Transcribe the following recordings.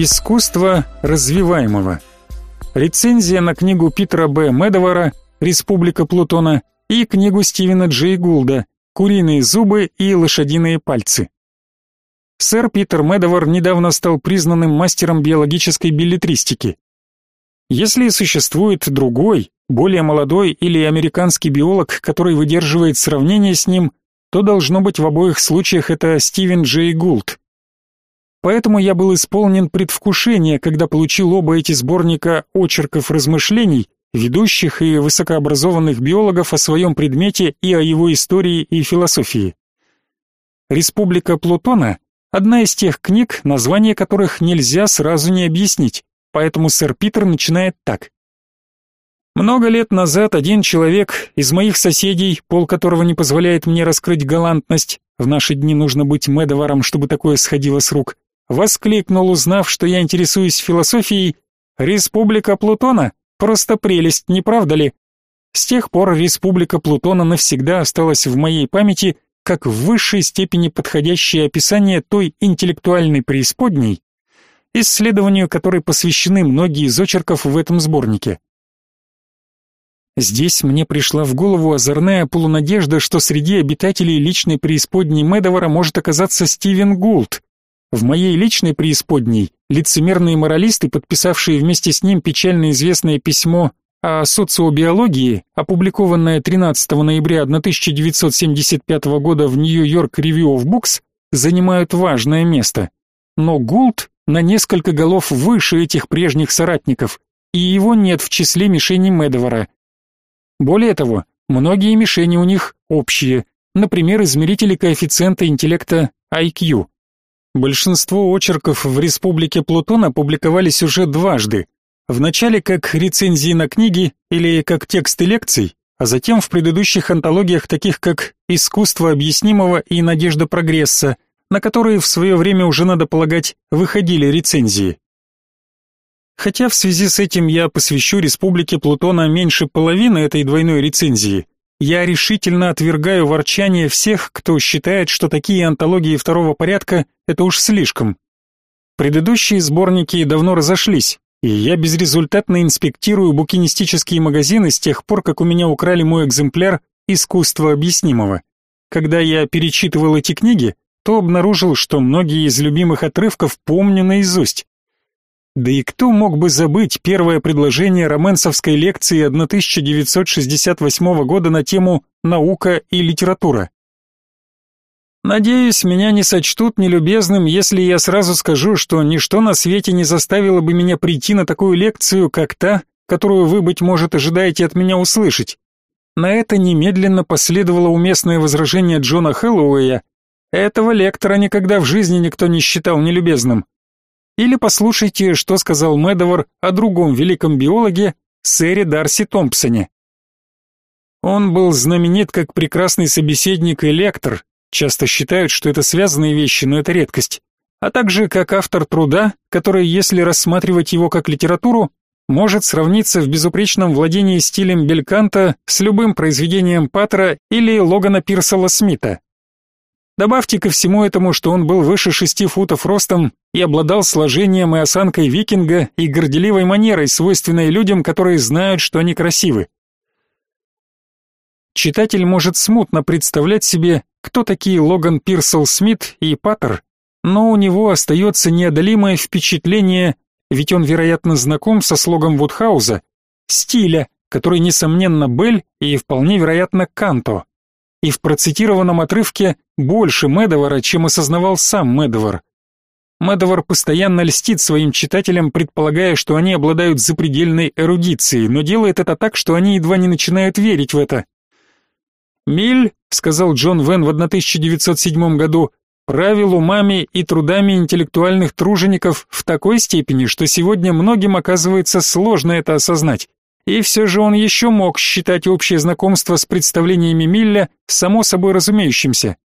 Искусство развиваемого. Рецензия на книгу Питера Б. Медовара «Республика Плутона» и книгу Стивена Джей Гулда «Куриные зубы и лошадиные пальцы». Сэр Питер Медовар недавно стал признанным мастером биологической билетристики. Если существует другой, более молодой или американский биолог, который выдерживает сравнение с ним, то должно быть в обоих случаях это Стивен Джей Гулд. Поэтому я был исполнен предвкушения, когда получил оба эти сборника очерков размышлений ведущих и высокообразованных биологов о своем предмете и о его истории и философии. Республика Плутона одна из тех книг, название которых нельзя сразу не объяснить. Поэтому сэр Питер начинает так: много лет назад один человек из моих соседей, пол которого не позволяет мне раскрыть галантность, в наши дни нужно быть медоваром, чтобы такое сходило с рук, воскликнул, узнав, что я интересуюсь философией, «Республика Плутона? Просто прелесть, не правда ли?» С тех пор Республика Плутона навсегда осталась в моей памяти как в высшей степени подходящее описание той интеллектуальной преисподней, исследованию которой посвящены многие из очерков в этом сборнике. Здесь мне пришла в голову озорная полунадежда, что среди обитателей личной преисподней Медовара может оказаться Стивен Гулд. В моей личной преисподней лицемерные моралисты, подписавшие вместе с ним печально известное письмо о социобиологии, опубликованное 13 ноября 1975 года в York Review of Books, занимают важное место. Но Гулд на несколько голов выше этих прежних соратников, и его нет в числе мишеней Медовара. Более того, многие мишени у них общие, например, измерители коэффициента интеллекта IQ. Большинство очерков в Республике Плутон опубликовались уже дважды. Вначале как рецензии на книги или как тексты лекций, а затем в предыдущих антологиях, таких как «Искусство объяснимого» и «Надежда прогресса», на которые в свое время уже, надо полагать, выходили рецензии. Хотя в связи с этим я посвящу Республике Плутона меньше половины этой двойной рецензии, я решительно отвергаю ворчание всех, кто считает, что такие антологии второго порядка – это уж слишком. Предыдущие сборники давно разошлись, и я безрезультатно инспектирую букинистические магазины с тех пор, как у меня украли мой экземпляр «Искусство объяснимого». Когда я перечитывал эти книги, то обнаружил, что многие из любимых отрывков помню наизусть. Да и кто мог бы забыть первое предложение романсовской лекции 1968 года на тему «Наука и литература»? Надеюсь, меня не сочтут нелюбезным, если я сразу скажу, что ничто на свете не заставило бы меня прийти на такую лекцию, как та, которую вы, быть может, ожидаете от меня услышать. На это немедленно последовало уместное возражение Джона Хэллоуэя. Этого лектора никогда в жизни никто не считал нелюбезным. Или послушайте, что сказал Медовар о другом великом биологе, сэре Дарси Томпсоне. Он был знаменит как прекрасный собеседник и лектор, часто считают, что это связанные вещи, но это редкость, а также как автор труда, который, если рассматривать его как литературу, может сравниться в безупречном владении стилем Бельканта с любым произведением Паттера или Логана Пирсела Смита. Добавьте ко всему этому, что он был выше шести футов ростом и обладал сложением и осанкой викинга и горделивой манерой, свойственной людям, которые знают, что они красивы. Читатель может смутно представлять себе, кто такие Логан Пирсел Смит и Паттер, но у него остается неодолимое впечатление, ведь он, вероятно, знаком со слогом Вудхауза, стиля, который, несомненно, Бель и вполне вероятно Канто и в процитированном отрывке больше Медовара, чем осознавал сам Медовар. Медовар постоянно льстит своим читателям, предполагая, что они обладают запредельной эрудицией, но делает это так, что они едва не начинают верить в это. «Миль», — сказал Джон Вен в 1907 году, правил умами и трудами интеллектуальных тружеников в такой степени, что сегодня многим оказывается сложно это осознать. И все же он еще мог считать общее знакомство с представлениями Милля само собой разумеющимся.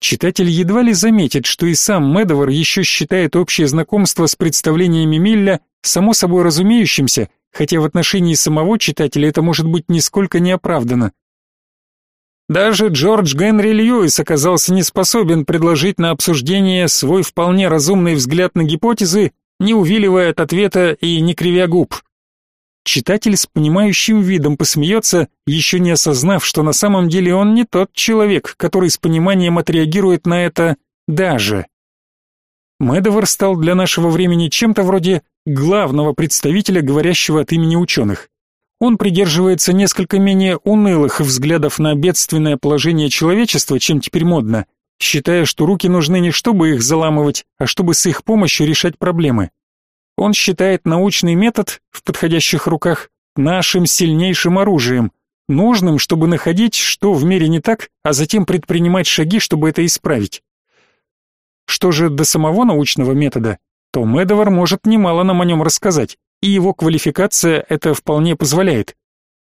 Читатель едва ли заметит, что и сам Медовар еще считает общее знакомство с представлениями Милля само собой разумеющимся, хотя в отношении самого читателя это может быть нисколько не оправдано. Даже Джордж Генри Льюис оказался не способен предложить на обсуждение свой вполне разумный взгляд на гипотезы, не увиливая от ответа и не кривя губ. Читатель с понимающим видом посмеется, еще не осознав, что на самом деле он не тот человек, который с пониманием отреагирует на это даже. Медовар стал для нашего времени чем-то вроде главного представителя, говорящего от имени ученых. Он придерживается несколько менее унылых взглядов на бедственное положение человечества, чем теперь модно, считая, что руки нужны не чтобы их заламывать, а чтобы с их помощью решать проблемы. Он считает научный метод в подходящих руках нашим сильнейшим оружием, нужным, чтобы находить, что в мире не так, а затем предпринимать шаги, чтобы это исправить. Что же до самого научного метода, то Медовар может немало нам о нем рассказать, и его квалификация это вполне позволяет.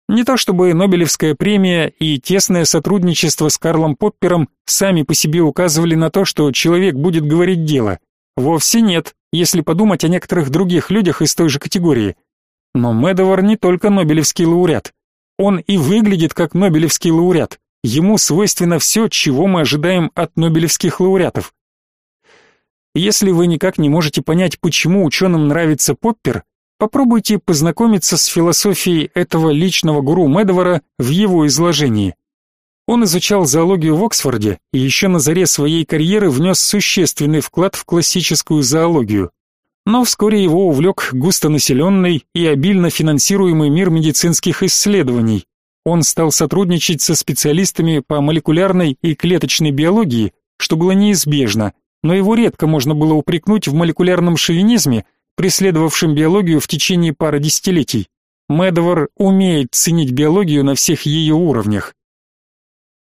Не то чтобы Нобелевская премия и тесное сотрудничество с Карлом Поппером сами по себе указывали на то, что человек будет говорить дело. Вовсе нет, если подумать о некоторых других людях из той же категории. Но Медовар не только Нобелевский лауреат. Он и выглядит как Нобелевский лауреат. Ему свойственно все, чего мы ожидаем от Нобелевских лауреатов. Если вы никак не можете понять, почему ученым нравится Поппер, попробуйте познакомиться с философией этого личного гуру Медовара в его изложении. Он изучал зоологию в Оксфорде и еще на заре своей карьеры внес существенный вклад в классическую зоологию. Но вскоре его увлек густонаселенный и обильно финансируемый мир медицинских исследований. Он стал сотрудничать со специалистами по молекулярной и клеточной биологии, что было неизбежно, но его редко можно было упрекнуть в молекулярном шовинизме, преследовавшем биологию в течение пары десятилетий. Медовар умеет ценить биологию на всех ее уровнях.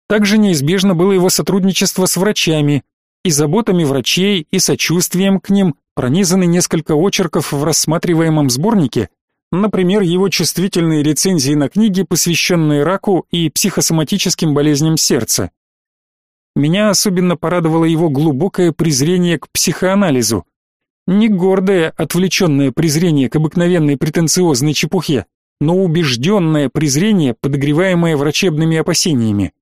Также неизбежно было его сотрудничество с врачами, и заботами врачей, и сочувствием к ним пронизаны несколько очерков в рассматриваемом сборнике, например, его чувствительные рецензии на книги, посвященные раку и психосоматическим болезням сердца. Меня особенно порадовало его глубокое презрение к психоанализу. Не гордое, отвлеченное презрение к обыкновенной претенциозной чепухе, но убежденное презрение, подогреваемое врачебными опасениями.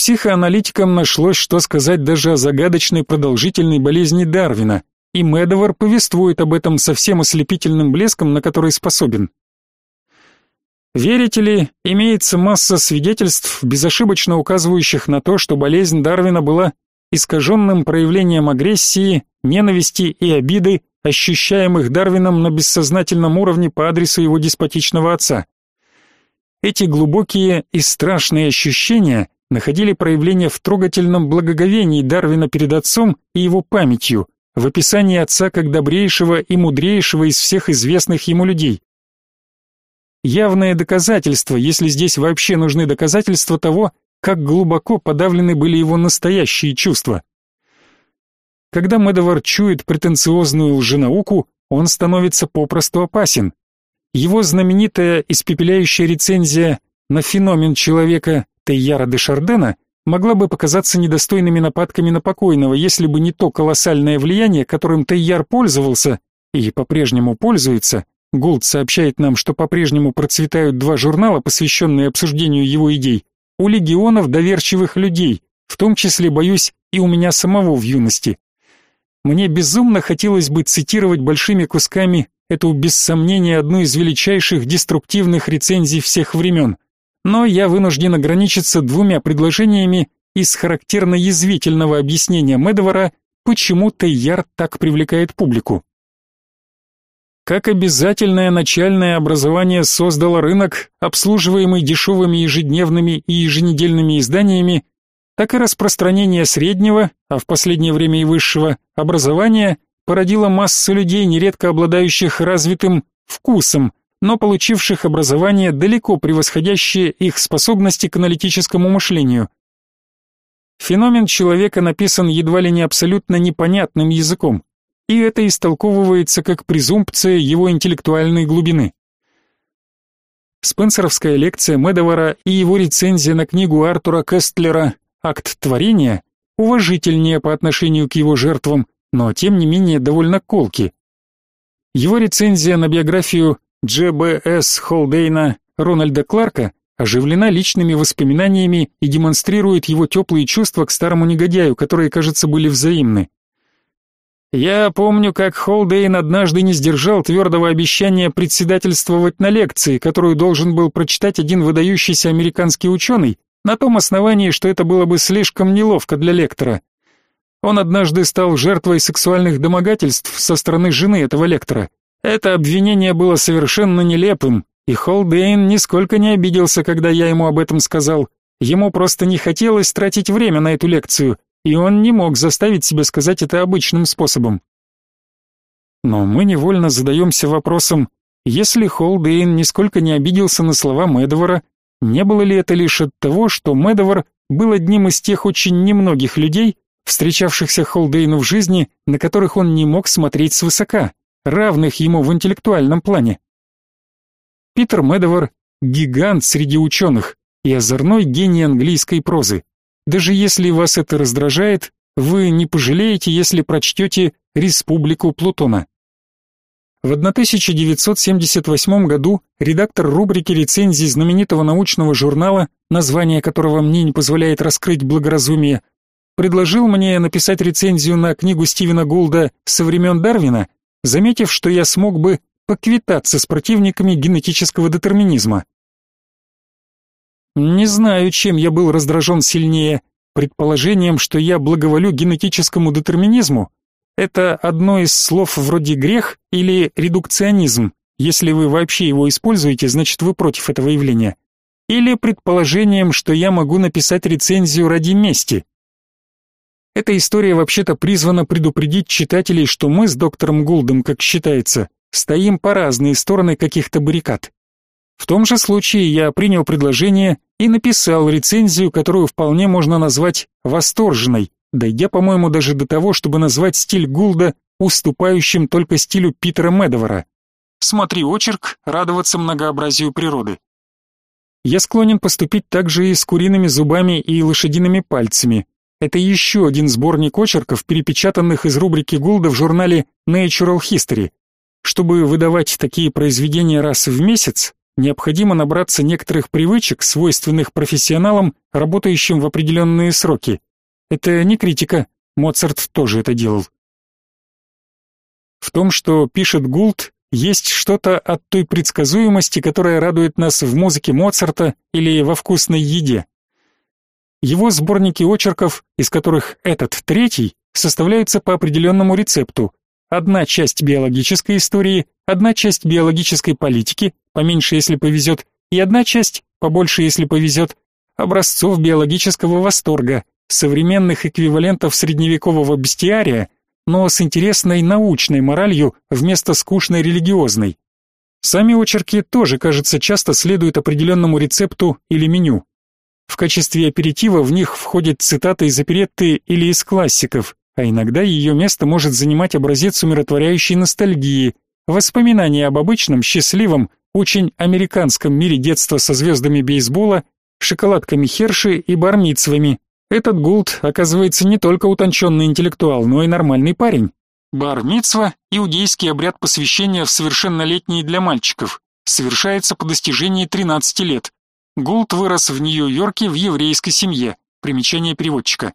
Психоаналитикам нашлось, что сказать даже о загадочной продолжительной болезни Дарвина, и Медовар повествует об этом со всем ослепительным блеском, на который способен. Верите ли, имеется масса свидетельств, безошибочно указывающих на то, что болезнь Дарвина была искаженным проявлением агрессии, ненависти и обиды, ощущаемых Дарвином на бессознательном уровне по адресу его деспотичного отца. Эти глубокие и страшные ощущения находили проявление в трогательном благоговении Дарвина перед отцом и его памятью, в описании отца как добрейшего и мудрейшего из всех известных ему людей явное доказательство, если здесь вообще нужны доказательства того, как глубоко подавлены были его настоящие чувства. Когда Медовар чует претенциозную лженауку, он становится попросту опасен. Его знаменитая испепеляющая рецензия на феномен человека Тейяра де Шардена могла бы показаться недостойными нападками на покойного, если бы не то колоссальное влияние, которым Тейяр пользовался и по-прежнему пользуется Гулд сообщает нам, что по-прежнему процветают два журнала, посвященные обсуждению его идей. У легионов доверчивых людей, в том числе, боюсь, и у меня самого в юности. Мне безумно хотелось бы цитировать большими кусками эту без сомнения одну из величайших деструктивных рецензий всех времен. Но я вынужден ограничиться двумя предложениями из характерно язвительного объяснения Медовара, почему Тейяр так привлекает публику. Как обязательное начальное образование создало рынок, обслуживаемый дешевыми ежедневными и еженедельными изданиями, так и распространение среднего, а в последнее время и высшего, образования породило массу людей, нередко обладающих развитым вкусом, но получивших образование, далеко превосходящее их способности к аналитическому мышлению. Феномен человека написан едва ли не абсолютно непонятным языком и это истолковывается как презумпция его интеллектуальной глубины. Спенсеровская лекция Медовара и его рецензия на книгу Артура Кестлера «Акт творения» уважительнее по отношению к его жертвам, но тем не менее довольно колки. Его рецензия на биографию Дж.Б.С. Холдейна Рональда Кларка оживлена личными воспоминаниями и демонстрирует его теплые чувства к старому негодяю, которые, кажется, были взаимны. Я помню, как Холдейн однажды не сдержал твердого обещания председательствовать на лекции, которую должен был прочитать один выдающийся американский ученый, на том основании, что это было бы слишком неловко для лектора. Он однажды стал жертвой сексуальных домогательств со стороны жены этого лектора. Это обвинение было совершенно нелепым, и Холдейн нисколько не обиделся, когда я ему об этом сказал. Ему просто не хотелось тратить время на эту лекцию, и он не мог заставить себя сказать это обычным способом. Но мы невольно задаемся вопросом, если Холдейн нисколько не обиделся на слова Медовара, не было ли это лишь от того, что Медовар был одним из тех очень немногих людей, встречавшихся Холдейну в жизни, на которых он не мог смотреть свысока, равных ему в интеллектуальном плане. Питер Медовар — гигант среди ученых и озорной гений английской прозы. Даже если вас это раздражает, вы не пожалеете, если прочтете «Республику Плутона». В 1978 году редактор рубрики рецензий знаменитого научного журнала, название которого мне не позволяет раскрыть благоразумие, предложил мне написать рецензию на книгу Стивена Гулда «Со времен Дарвина», заметив, что я смог бы поквитаться с противниками генетического детерминизма. Не знаю, чем я был раздражен сильнее, предположением, что я благоволю генетическому детерминизму. Это одно из слов вроде грех или редукционизм. Если вы вообще его используете, значит вы против этого явления. Или предположением, что я могу написать рецензию ради мести. Эта история вообще-то призвана предупредить читателей, что мы с доктором Гулдом, как считается, стоим по разные стороны каких-то баррикад. В том же случае я принял предложение и написал рецензию, которую вполне можно назвать восторженной, дойдя, по-моему, даже до того, чтобы назвать стиль Гулда уступающим только стилю Питера Медовара. Смотри очерк, радоваться многообразию природы. Я склонен поступить также и с куриными зубами и лошадиными пальцами. Это еще один сборник очерков, перепечатанных из рубрики Гулда в журнале Natural History. Чтобы выдавать такие произведения раз в месяц, необходимо набраться некоторых привычек, свойственных профессионалам, работающим в определенные сроки. Это не критика, Моцарт тоже это делал. В том, что пишет Гулд, есть что-то от той предсказуемости, которая радует нас в музыке Моцарта или во вкусной еде. Его сборники очерков, из которых этот третий, составляются по определенному рецепту, Одна часть биологической истории, одна часть биологической политики, поменьше, если повезет, и одна часть, побольше, если повезет, образцов биологического восторга, современных эквивалентов средневекового бестиария, но с интересной научной моралью вместо скучной религиозной. Сами очерки тоже, кажется, часто следуют определенному рецепту или меню. В качестве аперитива в них входят цитаты из оперетты или из классиков, а иногда ее место может занимать образец умиротворяющей ностальгии, воспоминания об обычном, счастливом, очень американском мире детства со звездами бейсбола, шоколадками Херши и бармицвами. Этот Гулд, оказывается, не только утонченный интеллектуал, но и нормальный парень. Бар-мицва – иудейский обряд посвящения в совершеннолетние для мальчиков. Совершается по достижении 13 лет. Гулд вырос в Нью-Йорке в еврейской семье. Примечание переводчика.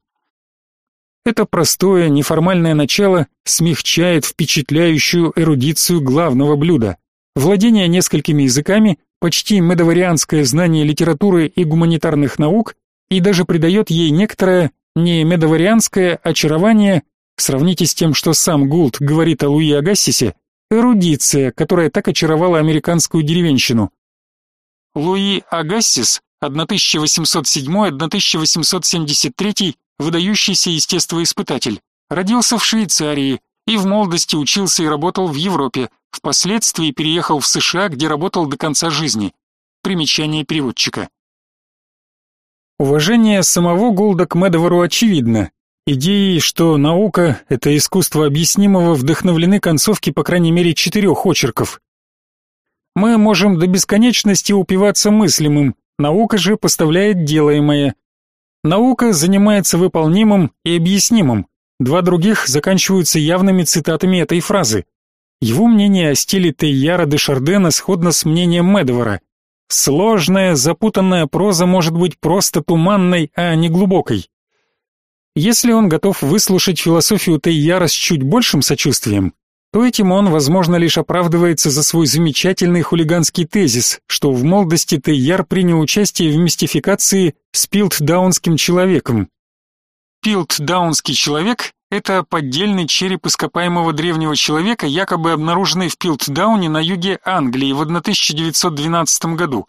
Это простое, неформальное начало смягчает впечатляющую эрудицию главного блюда. Владение несколькими языками, почти медоварианское знание литературы и гуманитарных наук и даже придает ей некоторое не медоварианское очарование, сравните с тем, что сам Гулт говорит о Луи Агассисе, эрудиция, которая так очаровала американскую деревенщину. Луи Агассис 1807-1873 выдающийся естествоиспытатель. Родился в Швейцарии и в молодости учился и работал в Европе, впоследствии переехал в США, где работал до конца жизни. Примечание переводчика. Уважение самого Голда к Медовару очевидно. Идеей, что наука — это искусство объяснимого, вдохновлены концовки по крайней мере четырех очерков. Мы можем до бесконечности упиваться мыслимым, наука же поставляет делаемое, Наука занимается выполнимым и объяснимым. Два других заканчиваются явными цитатами этой фразы. Его мнение о стиле Тейяра де Шардена сходно с мнением Медовара. Сложная, запутанная проза может быть просто туманной, а не глубокой. Если он готов выслушать философию Тейяра с чуть большим сочувствием, то этим он, возможно, лишь оправдывается за свой замечательный хулиганский тезис, что в молодости Тейяр принял участие в мистификации с пилтдаунским человеком. Пилтдаунский человек – это поддельный череп ископаемого древнего человека, якобы обнаруженный в Пилтдауне на юге Англии в 1912 году.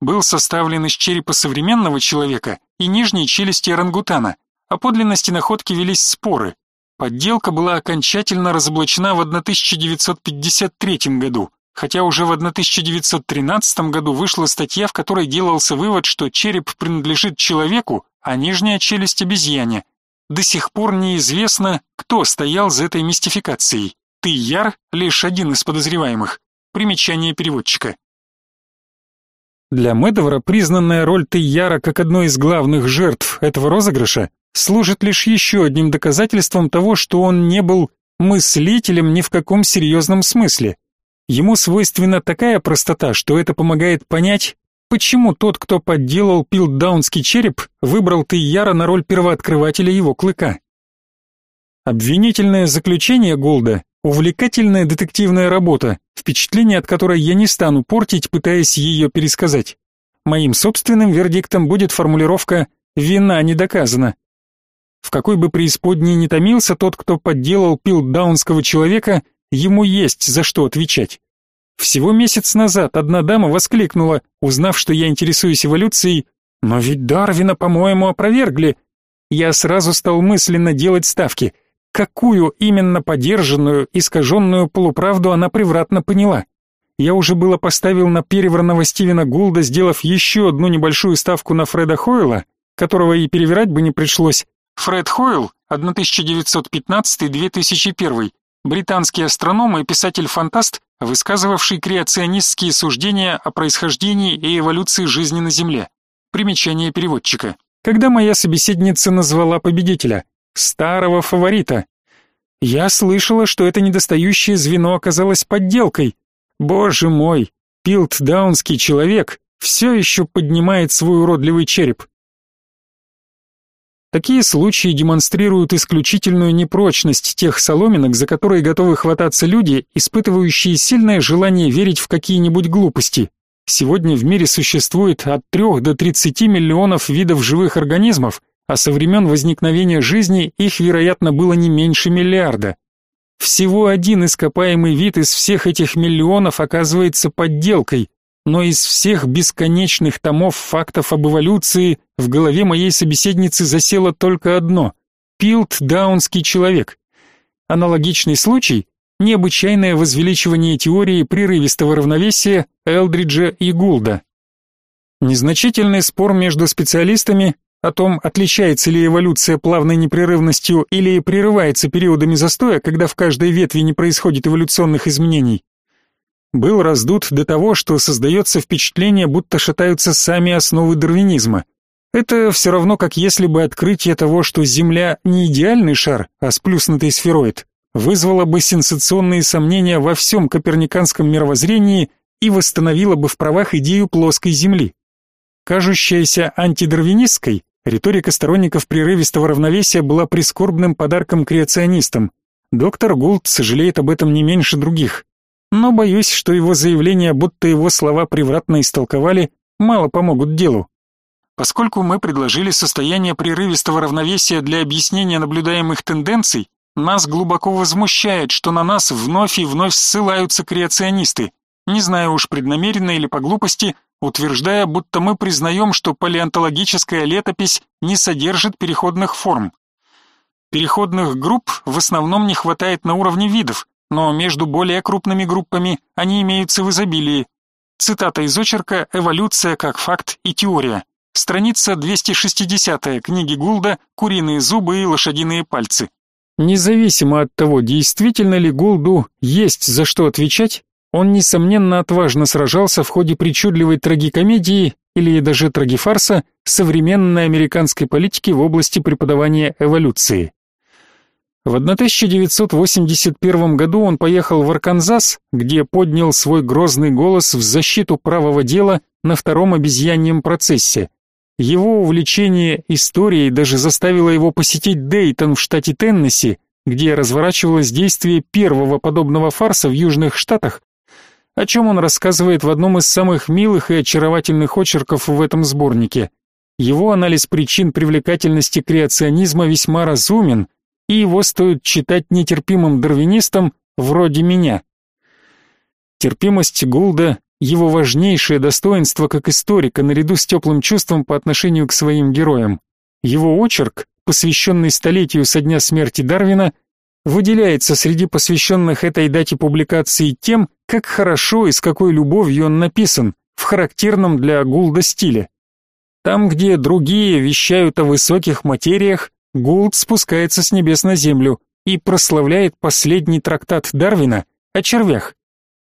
Был составлен из черепа современного человека и нижней челюсти орангутана. О подлинности находки велись споры. Подделка была окончательно разоблачена в 1953 году, хотя уже в 1913 году вышла статья, в которой делался вывод, что череп принадлежит человеку, а нижняя челюсть обезьяне. До сих пор неизвестно, кто стоял за этой мистификацией. Ты Яр лишь один из подозреваемых. Примечание переводчика. Для Медовара признанная роль Тейяра как одной из главных жертв этого розыгрыша служит лишь еще одним доказательством того, что он не был мыслителем ни в каком серьезном смысле. Ему свойственна такая простота, что это помогает понять, почему тот, кто подделал пилдаунский череп, выбрал Тейяра на роль первооткрывателя его клыка. Обвинительное заключение Голда – увлекательная детективная работа, впечатление от которой я не стану портить, пытаясь ее пересказать. Моим собственным вердиктом будет формулировка «вина не доказана», в какой бы преисподней ни томился тот, кто подделал пилдаунского человека, ему есть за что отвечать. Всего месяц назад одна дама воскликнула, узнав, что я интересуюсь эволюцией, «Но ведь Дарвина, по-моему, опровергли». Я сразу стал мысленно делать ставки. Какую именно подержанную, искаженную полуправду она превратно поняла? Я уже было поставил на перевранного Стивена Гулда, сделав еще одну небольшую ставку на Фреда Хойла, которого и перевирать бы не пришлось, Фред Хойл, 1915-2001, британский астроном и писатель-фантаст, высказывавший креационистские суждения о происхождении и эволюции жизни на Земле. Примечание переводчика. Когда моя собеседница назвала победителя, старого фаворита, я слышала, что это недостающее звено оказалось подделкой. Боже мой, пилтдаунский человек все еще поднимает свой уродливый череп. Такие случаи демонстрируют исключительную непрочность тех соломинок, за которые готовы хвататься люди, испытывающие сильное желание верить в какие-нибудь глупости. Сегодня в мире существует от 3 до 30 миллионов видов живых организмов, а со времен возникновения жизни их, вероятно, было не меньше миллиарда. Всего один ископаемый вид из всех этих миллионов оказывается подделкой, но из всех бесконечных томов фактов об эволюции в голове моей собеседницы засело только одно – пилт-даунский человек. Аналогичный случай – необычайное возвеличивание теории прерывистого равновесия Элдриджа и Гулда. Незначительный спор между специалистами о том, отличается ли эволюция плавной непрерывностью или прерывается периодами застоя, когда в каждой ветви не происходит эволюционных изменений, был раздут до того, что создается впечатление, будто шатаются сами основы дарвинизма. Это все равно, как если бы открытие того, что Земля не идеальный шар, а сплюснутый сфероид, вызвало бы сенсационные сомнения во всем коперниканском мировоззрении и восстановило бы в правах идею плоской Земли. Кажущаяся антидарвинистской, риторика сторонников прерывистого равновесия была прискорбным подарком креационистам. Доктор Гулт сожалеет об этом не меньше других но боюсь, что его заявление, будто его слова превратно истолковали, мало помогут делу. Поскольку мы предложили состояние прерывистого равновесия для объяснения наблюдаемых тенденций, нас глубоко возмущает, что на нас вновь и вновь ссылаются креационисты, не знаю уж преднамеренно или по глупости, утверждая, будто мы признаем, что палеонтологическая летопись не содержит переходных форм. Переходных групп в основном не хватает на уровне видов, но между более крупными группами они имеются в изобилии. Цитата из очерка «Эволюция как факт и теория». Страница 260 книги Гулда «Куриные зубы и лошадиные пальцы». Независимо от того, действительно ли Гулду есть за что отвечать, он, несомненно, отважно сражался в ходе причудливой трагикомедии или даже трагифарса современной американской политики в области преподавания эволюции. В 1981 году он поехал в Арканзас, где поднял свой грозный голос в защиту правого дела на втором обезьяньем процессе. Его увлечение историей даже заставило его посетить Дейтон в штате Теннесси, где разворачивалось действие первого подобного фарса в Южных Штатах, о чем он рассказывает в одном из самых милых и очаровательных очерков в этом сборнике. Его анализ причин привлекательности креационизма весьма разумен, и его стоит читать нетерпимым дарвинистам вроде меня. Терпимость Гулда — его важнейшее достоинство как историка наряду с теплым чувством по отношению к своим героям. Его очерк, посвященный столетию со дня смерти Дарвина, выделяется среди посвященных этой дате публикации тем, как хорошо и с какой любовью он написан, в характерном для Гулда стиле. Там, где другие вещают о высоких материях, Гулд спускается с небес на землю и прославляет последний трактат Дарвина о червях.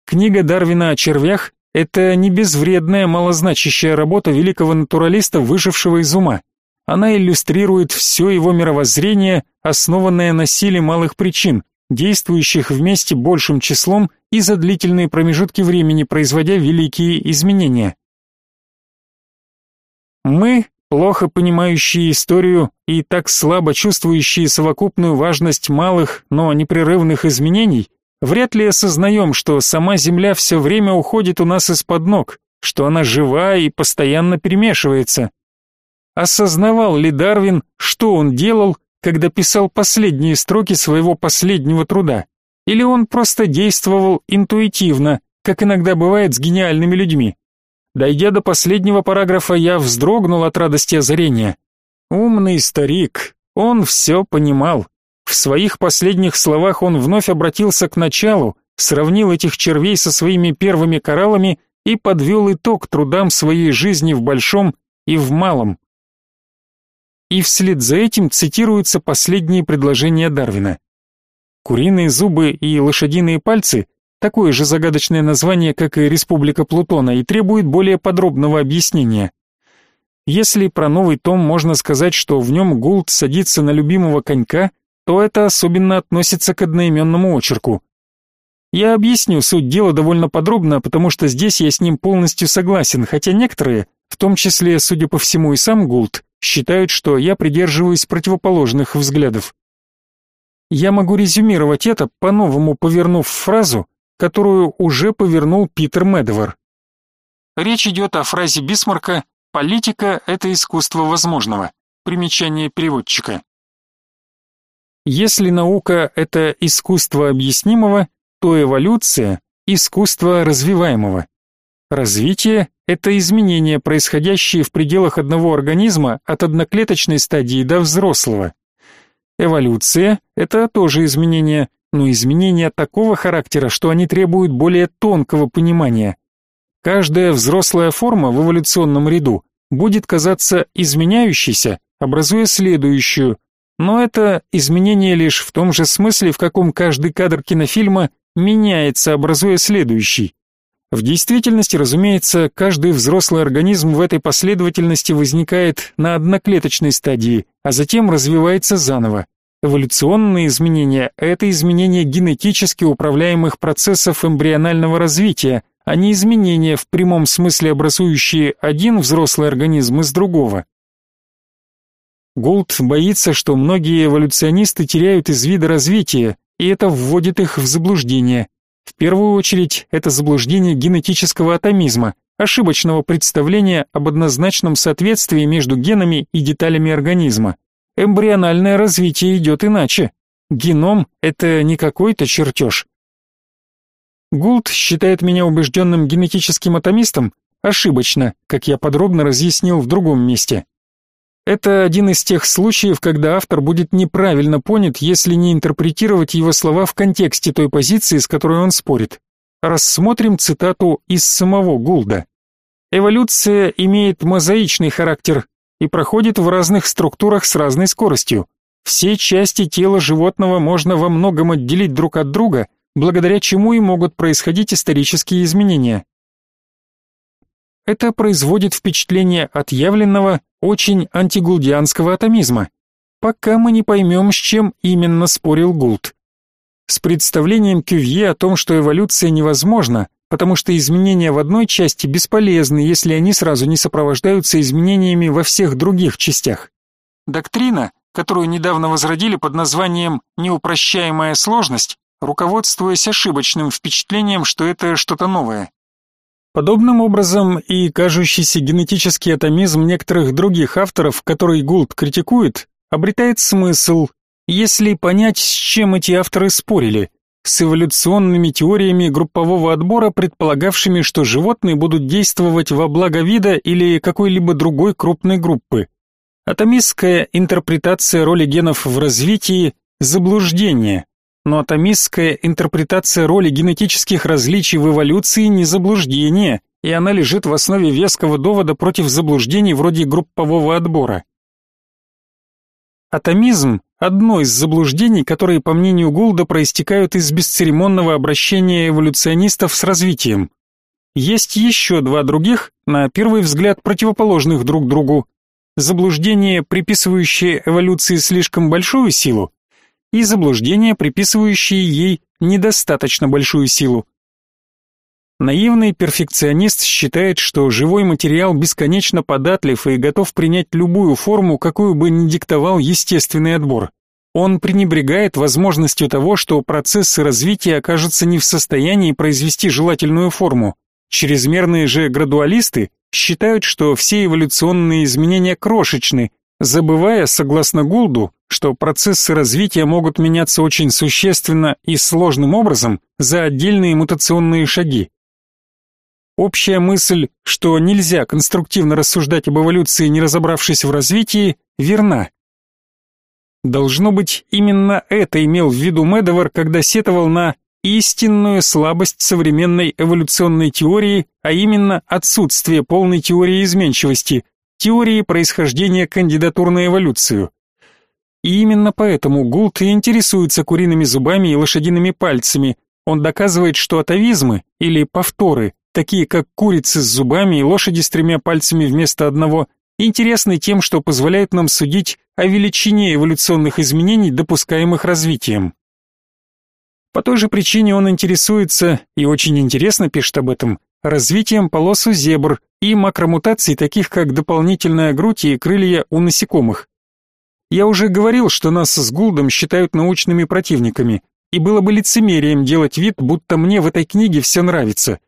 Книга Дарвина о червях – это не безвредная, малозначащая работа великого натуралиста, выжившего из ума. Она иллюстрирует все его мировоззрение, основанное на силе малых причин, действующих вместе большим числом и за длительные промежутки времени, производя великие изменения. Мы, плохо понимающие историю и так слабо чувствующие совокупную важность малых, но непрерывных изменений, вряд ли осознаем, что сама Земля все время уходит у нас из-под ног, что она жива и постоянно перемешивается. Осознавал ли Дарвин, что он делал, когда писал последние строки своего последнего труда? Или он просто действовал интуитивно, как иногда бывает с гениальными людьми? Дойдя до последнего параграфа, я вздрогнул от радости озарения. Умный старик, он все понимал. В своих последних словах он вновь обратился к началу, сравнил этих червей со своими первыми кораллами и подвел итог трудам своей жизни в большом и в малом и вслед за этим цитируются последние предложения Дарвина. Куриные зубы и лошадиные пальцы – такое же загадочное название, как и Республика Плутона, и требует более подробного объяснения. Если про новый том можно сказать, что в нем Гулд садится на любимого конька, то это особенно относится к одноименному очерку. Я объясню суть дела довольно подробно, потому что здесь я с ним полностью согласен, хотя некоторые, в том числе, судя по всему, и сам Гулд, считают, что я придерживаюсь противоположных взглядов. Я могу резюмировать это, по-новому повернув фразу, которую уже повернул Питер Медовар. Речь идет о фразе Бисмарка «Политика – это искусство возможного». Примечание переводчика. Если наука – это искусство объяснимого, то эволюция – искусство развиваемого. Развитие – это изменения, происходящие в пределах одного организма от одноклеточной стадии до взрослого. Эволюция – это тоже изменения, но изменения такого характера, что они требуют более тонкого понимания. Каждая взрослая форма в эволюционном ряду будет казаться изменяющейся, образуя следующую, но это изменение лишь в том же смысле, в каком каждый кадр кинофильма меняется, образуя следующий. В действительности, разумеется, каждый взрослый организм в этой последовательности возникает на одноклеточной стадии, а затем развивается заново. Эволюционные изменения – это изменения генетически управляемых процессов эмбрионального развития, а не изменения в прямом смысле образующие один взрослый организм из другого. Голд боится, что многие эволюционисты теряют из вида развитие, и это вводит их в заблуждение. В первую очередь, это заблуждение генетического атомизма, ошибочного представления об однозначном соответствии между генами и деталями организма. Эмбриональное развитие идет иначе. Геном – это не какой-то чертеж. Гулт считает меня убежденным генетическим атомистом? Ошибочно, как я подробно разъяснил в другом месте. Это один из тех случаев, когда автор будет неправильно понят, если не интерпретировать его слова в контексте той позиции, с которой он спорит. Рассмотрим цитату из самого Гулда. Эволюция имеет мозаичный характер и проходит в разных структурах с разной скоростью. Все части тела животного можно во многом отделить друг от друга, благодаря чему и могут происходить исторические изменения. Это производит впечатление отъявленного, очень антигулдианского атомизма. Пока мы не поймем, с чем именно спорил Гулд. С представлением Кювье о том, что эволюция невозможна, потому что изменения в одной части бесполезны, если они сразу не сопровождаются изменениями во всех других частях. Доктрина, которую недавно возродили под названием «неупрощаемая сложность», руководствуясь ошибочным впечатлением, что это что-то новое. Подобным образом и кажущийся генетический атомизм некоторых других авторов, который Гулд критикует, обретает смысл, если понять, с чем эти авторы спорили, с эволюционными теориями группового отбора, предполагавшими, что животные будут действовать во благо вида или какой-либо другой крупной группы. Атомистская интерпретация роли генов в развитии – заблуждение, но атомистская интерпретация роли генетических различий в эволюции не заблуждение, и она лежит в основе веского довода против заблуждений вроде группового отбора. Атомизм – одно из заблуждений, которые, по мнению Гулда, проистекают из бесцеремонного обращения эволюционистов с развитием. Есть еще два других, на первый взгляд противоположных друг другу. Заблуждение, приписывающее эволюции слишком большую силу, и заблуждения, приписывающие ей недостаточно большую силу. Наивный перфекционист считает, что живой материал бесконечно податлив и готов принять любую форму, какую бы ни диктовал естественный отбор. Он пренебрегает возможностью того, что процессы развития окажутся не в состоянии произвести желательную форму. Чрезмерные же градуалисты считают, что все эволюционные изменения крошечны, забывая, согласно Гулду, что процессы развития могут меняться очень существенно и сложным образом за отдельные мутационные шаги. Общая мысль, что нельзя конструктивно рассуждать об эволюции, не разобравшись в развитии, верна. Должно быть, именно это имел в виду Медовар, когда сетовал на истинную слабость современной эволюционной теории, а именно отсутствие полной теории изменчивости, теории происхождения кандидатур на эволюцию. И именно поэтому Гулт и интересуется куриными зубами и лошадиными пальцами. Он доказывает, что атовизмы или повторы, такие как курицы с зубами и лошади с тремя пальцами вместо одного, интересны тем, что позволяют нам судить о величине эволюционных изменений, допускаемых развитием. По той же причине он интересуется, и очень интересно пишет об этом, развитием полос у зебр и макромутаций, таких как дополнительная грудь и крылья у насекомых. Я уже говорил, что нас с Гулдом считают научными противниками, и было бы лицемерием делать вид, будто мне в этой книге все нравится.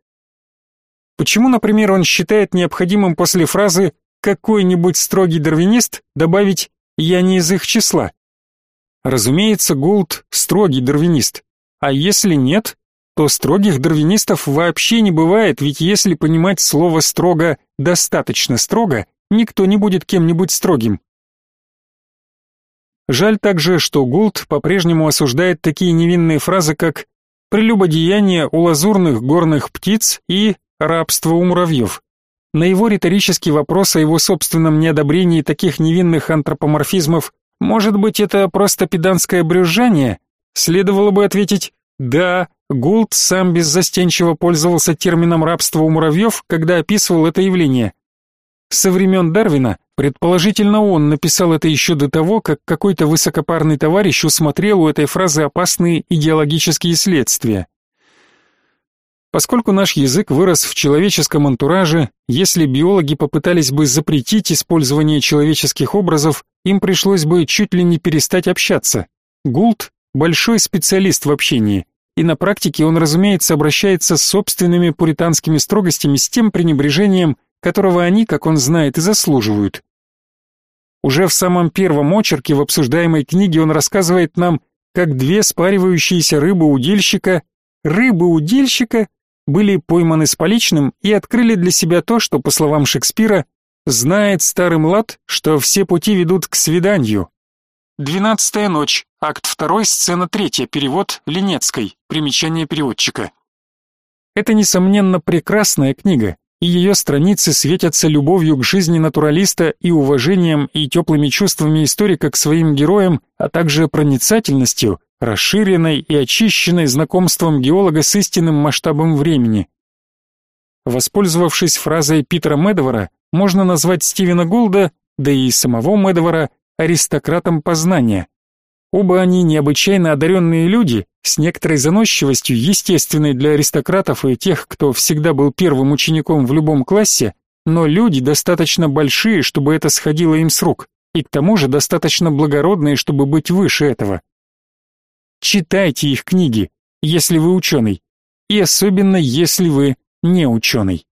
Почему, например, он считает необходимым после фразы «какой-нибудь строгий дарвинист» добавить «я не из их числа»? Разумеется, Гулд – строгий дарвинист. А если нет, то строгих дарвинистов вообще не бывает, ведь если понимать слово «строго» достаточно строго, никто не будет кем-нибудь строгим. Жаль также, что Гулд по-прежнему осуждает такие невинные фразы, как «прелюбодеяние у лазурных горных птиц» и «рабство у муравьев». На его риторический вопрос о его собственном неодобрении таких невинных антропоморфизмов «может быть, это просто педанское брюзжание?» следовало бы ответить «да, Гулд сам беззастенчиво пользовался термином «рабство у муравьев», когда описывал это явление. Со времен Дарвина Предположительно, он написал это еще до того, как какой-то высокопарный товарищ усмотрел у этой фразы опасные идеологические следствия. Поскольку наш язык вырос в человеческом антураже, если биологи попытались бы запретить использование человеческих образов, им пришлось бы чуть ли не перестать общаться. Гулт – большой специалист в общении, и на практике он, разумеется, обращается с собственными пуританскими строгостями с тем пренебрежением, которого они, как он знает, и заслуживают. Уже в самом первом очерке в обсуждаемой книге он рассказывает нам, как две спаривающиеся рыбы-удильщика, рыбы-удильщика, были пойманы с поличным и открыли для себя то, что, по словам Шекспира, знает старый млад, что все пути ведут к свиданию. «Двенадцатая ночь», акт второй, сцена третья, перевод Ленецкой, примечание переводчика. Это, несомненно, прекрасная книга, и ее страницы светятся любовью к жизни натуралиста и уважением и теплыми чувствами историка к своим героям, а также проницательностью, расширенной и очищенной знакомством геолога с истинным масштабом времени. Воспользовавшись фразой Питера Медовара, можно назвать Стивена Голда, да и самого Медовара, аристократом познания. Оба они необычайно одаренные люди, с некоторой заносчивостью, естественной для аристократов и тех, кто всегда был первым учеником в любом классе, но люди достаточно большие, чтобы это сходило им с рук, и к тому же достаточно благородные, чтобы быть выше этого. Читайте их книги, если вы ученый, и особенно если вы не ученый.